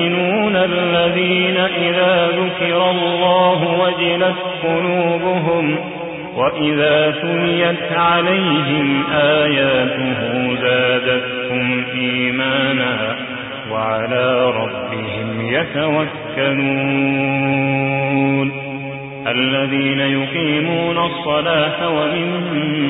المؤمنون الذين إذا ذكر الله وجلت قلوبهم وإذا تليت عليهم آياته زادتهم إيمانا وعلى ربهم يتوكلون الذين يقيمون الصلاة ومما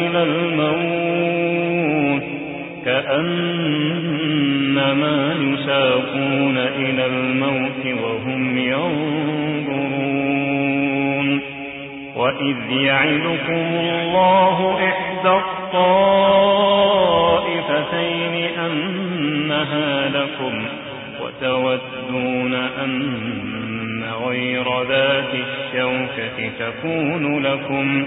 إلى الموت كأنما يساقون إلى الموت وهم ينظرون وإذ يعدكم الله إحدى الطائفتين أنها لكم وتودون أن غير ذات الشوكة تكون لكم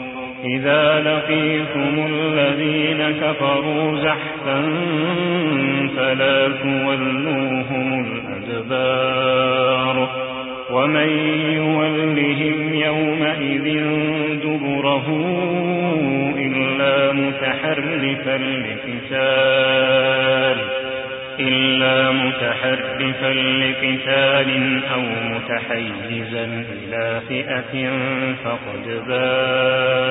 إذا لقيتم الذين كفروا زحفا فلا تولوهم الأدبار ومن يولهم يومئذ دبره إلا متحرفا لقتال إلا متحرفا لقتال أو متحيزا إلى فئة فقد باء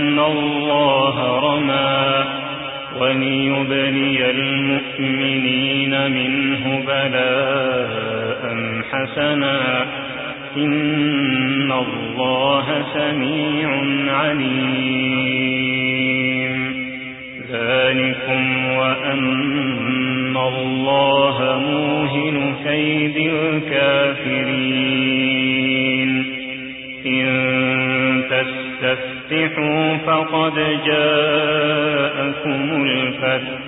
الله رمى وليبني المؤمنين منه بلاء حسنا. إن الله سميع عليم. ذلكم وأن الله موهن كيد الكافرين. إن تستفتحوا فقد جاءكم الفتح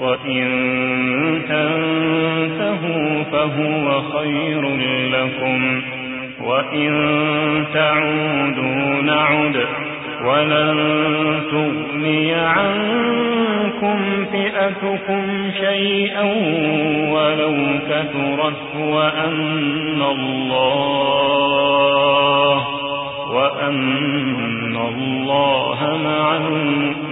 وإن تنتهوا فهو خير لكم وإن تعودوا نعد ولن تغني عنكم فئتكم شيئا ولو كثرت وأن الله وأن الله مع المؤمنين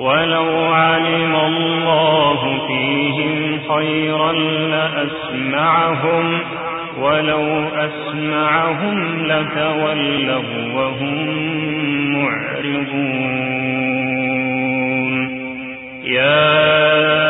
ولو علم الله فيهم خيرا لأسمعهم ولو أسمعهم لتولوا وهم معرضون. يا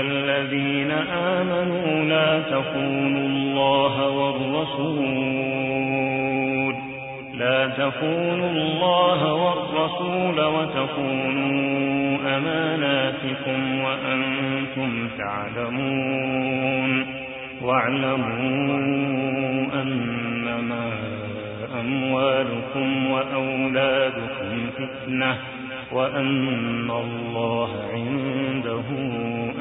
الذين آمنوا لا تخونوا الله والرسول لا تخونوا الله والرسول وتخونوا أماناتكم وأنتم تعلمون واعلموا أنما أموالكم وأولادكم فتنة وأن الله عنده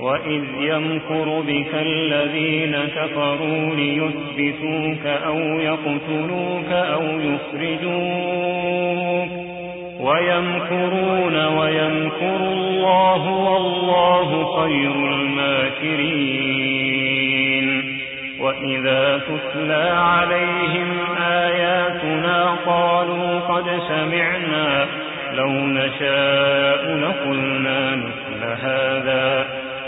وإذ يمكر بك الذين كفروا ليثبتوك أو يقتلوك أو يخرجوك ويمكرون ويمكر الله والله خير الماكرين وإذا تتلى عليهم آياتنا قالوا قد سمعنا لو نشاء لقلنا مثل هذا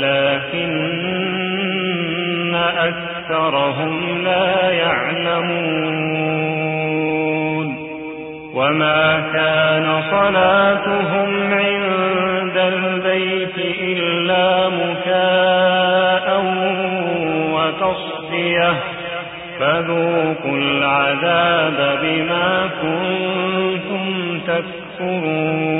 ولكن أكثرهم لا يعلمون. وما كان صلاتهم عند البيت إلا مكاء وتصديه فذوقوا العذاب بما كنتم تكفرون.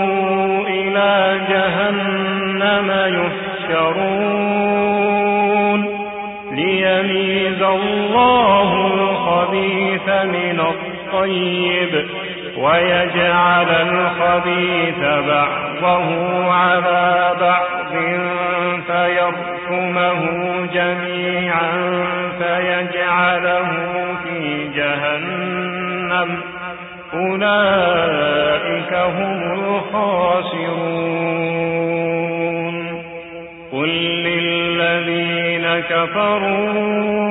الخبيث من الطيب ويجعل الخبيث بعضه على بعض فيركمه جميعا فيجعله في جهنم. أولئك هم الخاسرون. قل للذين كفروا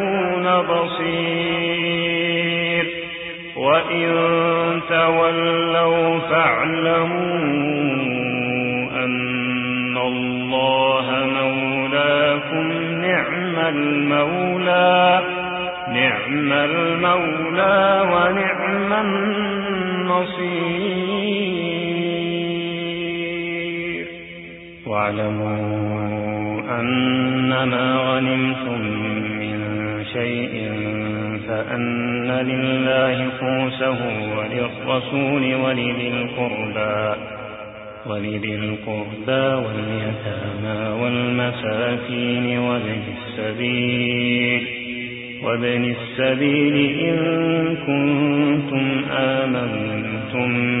بصير. وإن تولوا فاعلموا أن الله مولاكم نعم المولى نعم المولى ونعم النصير. واعلموا لله خمسه وللرسول ولذي القربى ولذي القربى واليتامى والمساكين وابن السبيل وابن السبيل إن كنتم آمنتم.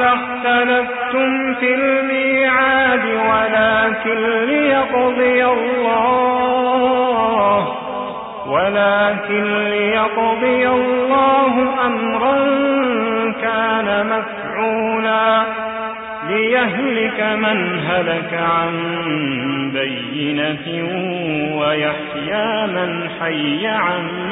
لاختلفتم في الميعاد ولكن ليقضي الله ولكن ليقضي الله أمرا كان مفعولا ليهلك من هلك عن بينة ويحيى من حي عن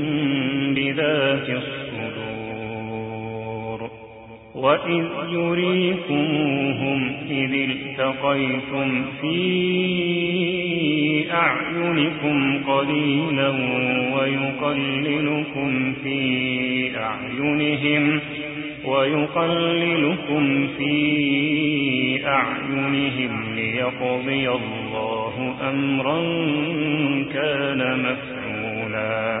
بذات الصدور وإذ يريكموهم إذ التقيتم في أعينكم قليلا ويقللكم في أعينهم ويقللكم في أعينهم ليقضي الله أمرا كان مفعولا.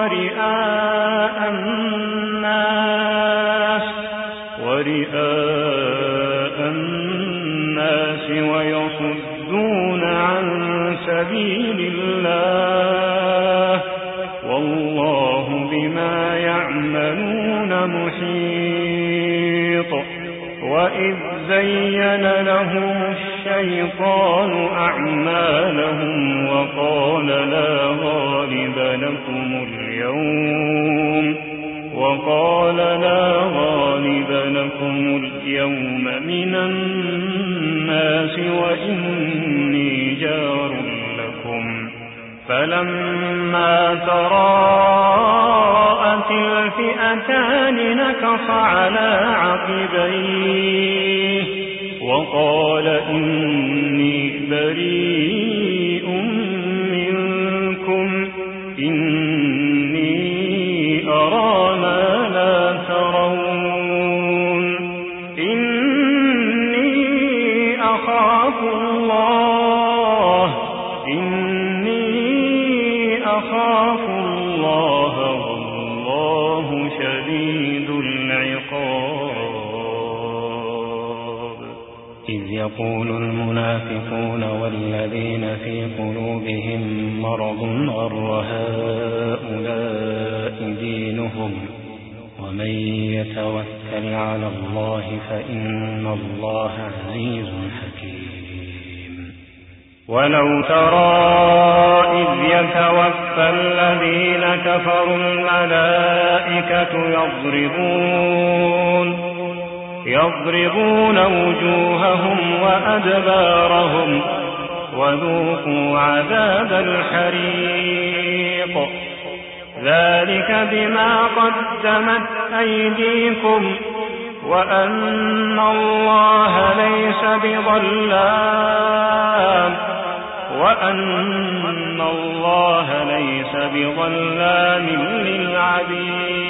ورئاء الناس ورئاء الناس ويصدون عن سبيل الله والله بما يعملون محيط. وإذ زين لهم الشيطان أعمالهم وقال لا غالب لكم لكم اليوم من الناس وإني جار لكم. فلما تراءت الفئتان نكص على عقبيه وقال إني بريء يضربون وجوههم وأدبارهم وذوقوا عذاب الحريق. ذلك بما قدمت أيديكم وأن الله ليس بظلام. وأن الله ليس بظلام للعبيد.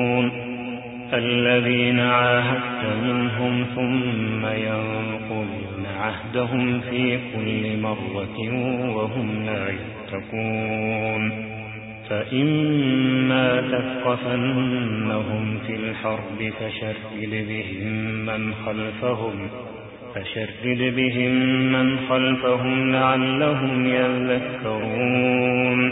الذين عاهدت منهم ثم ينقلون عهدهم في كل مرة وهم لا يتقون فإما تثقفنهم في الحرب فشرد بهم من خلفهم فشرد بهم من خلفهم لعلهم يذكرون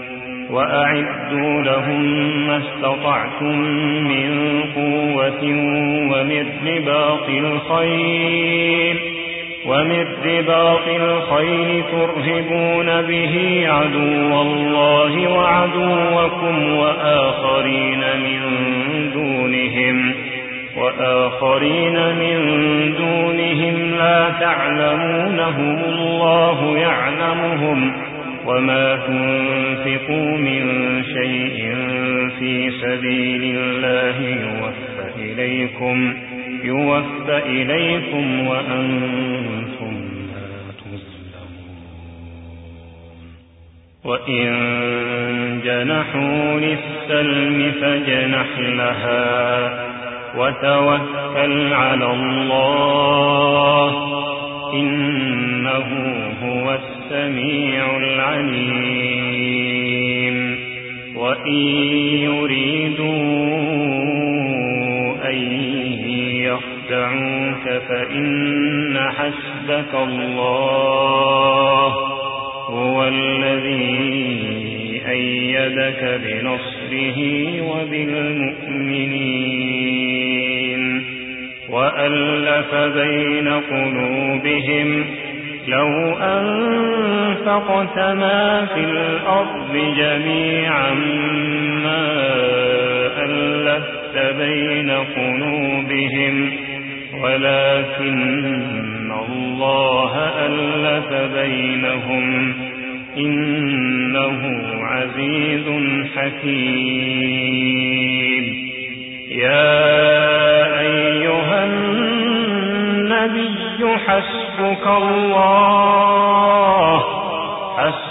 وأعدوا لهم ما استطعتم من قوة ومن رباط الخيل ومن رباط الخيل ترهبون به عدو الله وعدوكم وآخرين من دونهم وآخرين من دونهم لا تعلمونهم الله يعلمهم وما تنفقوا من شيء في سبيل الله يوفى إليكم يوفى إليكم وأنتم لا تظلمون. وإن جنحوا للسلم فجنح لها وتوكل على الله إنه هو السميع العليم. وإن يريدوا أن يخدعوك فإن حسبك الله هو الذي أيدك بنصره وبالمؤمنين وألف بين قلوبهم لو أنفقت ما في الأرض جميعا ما ألفت بين قلوبهم ولكن الله ألف بينهم إنه عزيز حكيم. يا أيها النبي حسبك الله حسبك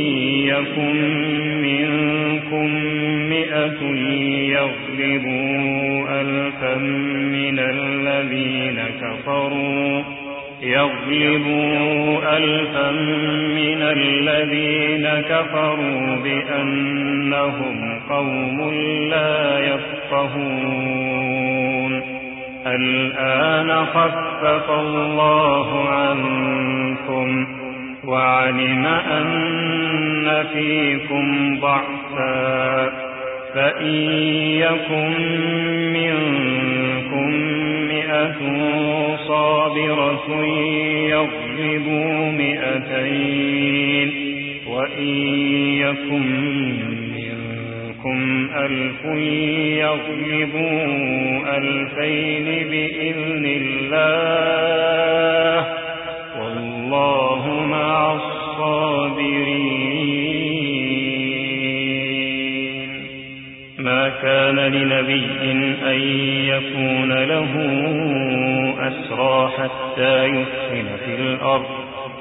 يكن منكم مئة يغلبوا ألفا من الذين كفروا يغلبوا ألفا من الذين كفروا بأنهم قوم لا يفقهون. الآن خفف الله عنكم وعلم أن فيكم ضعفا فإن يكن منكم مئة صابرة يغلبوا مئتين وإن يكن منكم ألف يغلبوا ألفين بإذن الله كان لنبي أن يكون له أسرى حتى يثخن في الأرض.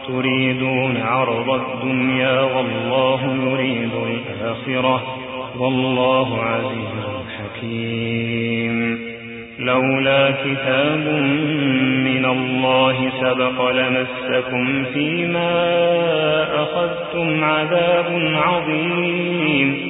تريدون عرض الدنيا والله يريد الآخرة. والله عزيز حكيم. لولا كتاب من الله سبق لمسكم فيما أخذتم عذاب عظيم.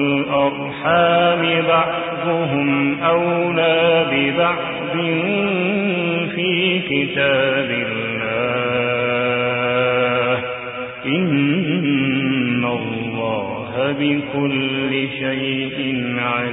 كتاب الله. إن الله بكل شيء عليم.